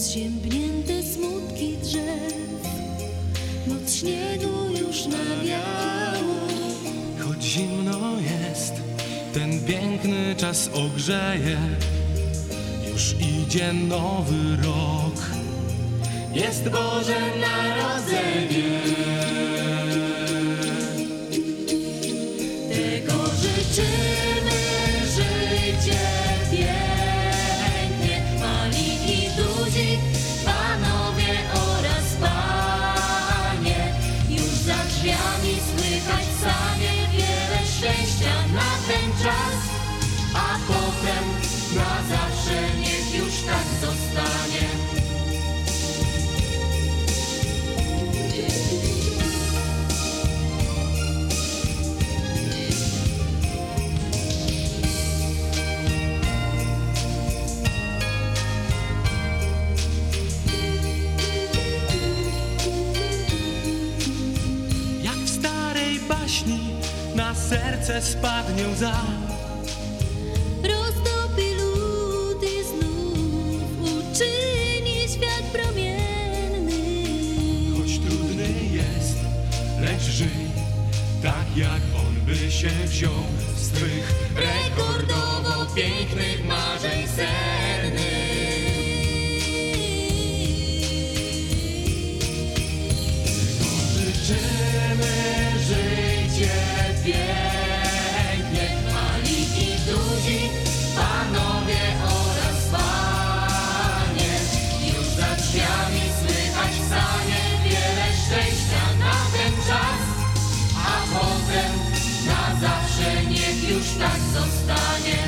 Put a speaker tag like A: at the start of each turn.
A: Zziębnięte smutki drzew. Noc śniegu już nawiało.
B: Choć zimno jest Ten piękny czas ogrzeje. Już idzie nowy rok. Jest Boże Narodzenie.
A: Drzwiami słychać sanie
B: baśni na serce spadnie łza.
A: Roztopi lód i znów uczyni świat promienny.
B: Choć trudny jest, lecz żyj tak jak on by się wziął z twych rekordowo pięknych marzeń sen. już tak zostanie.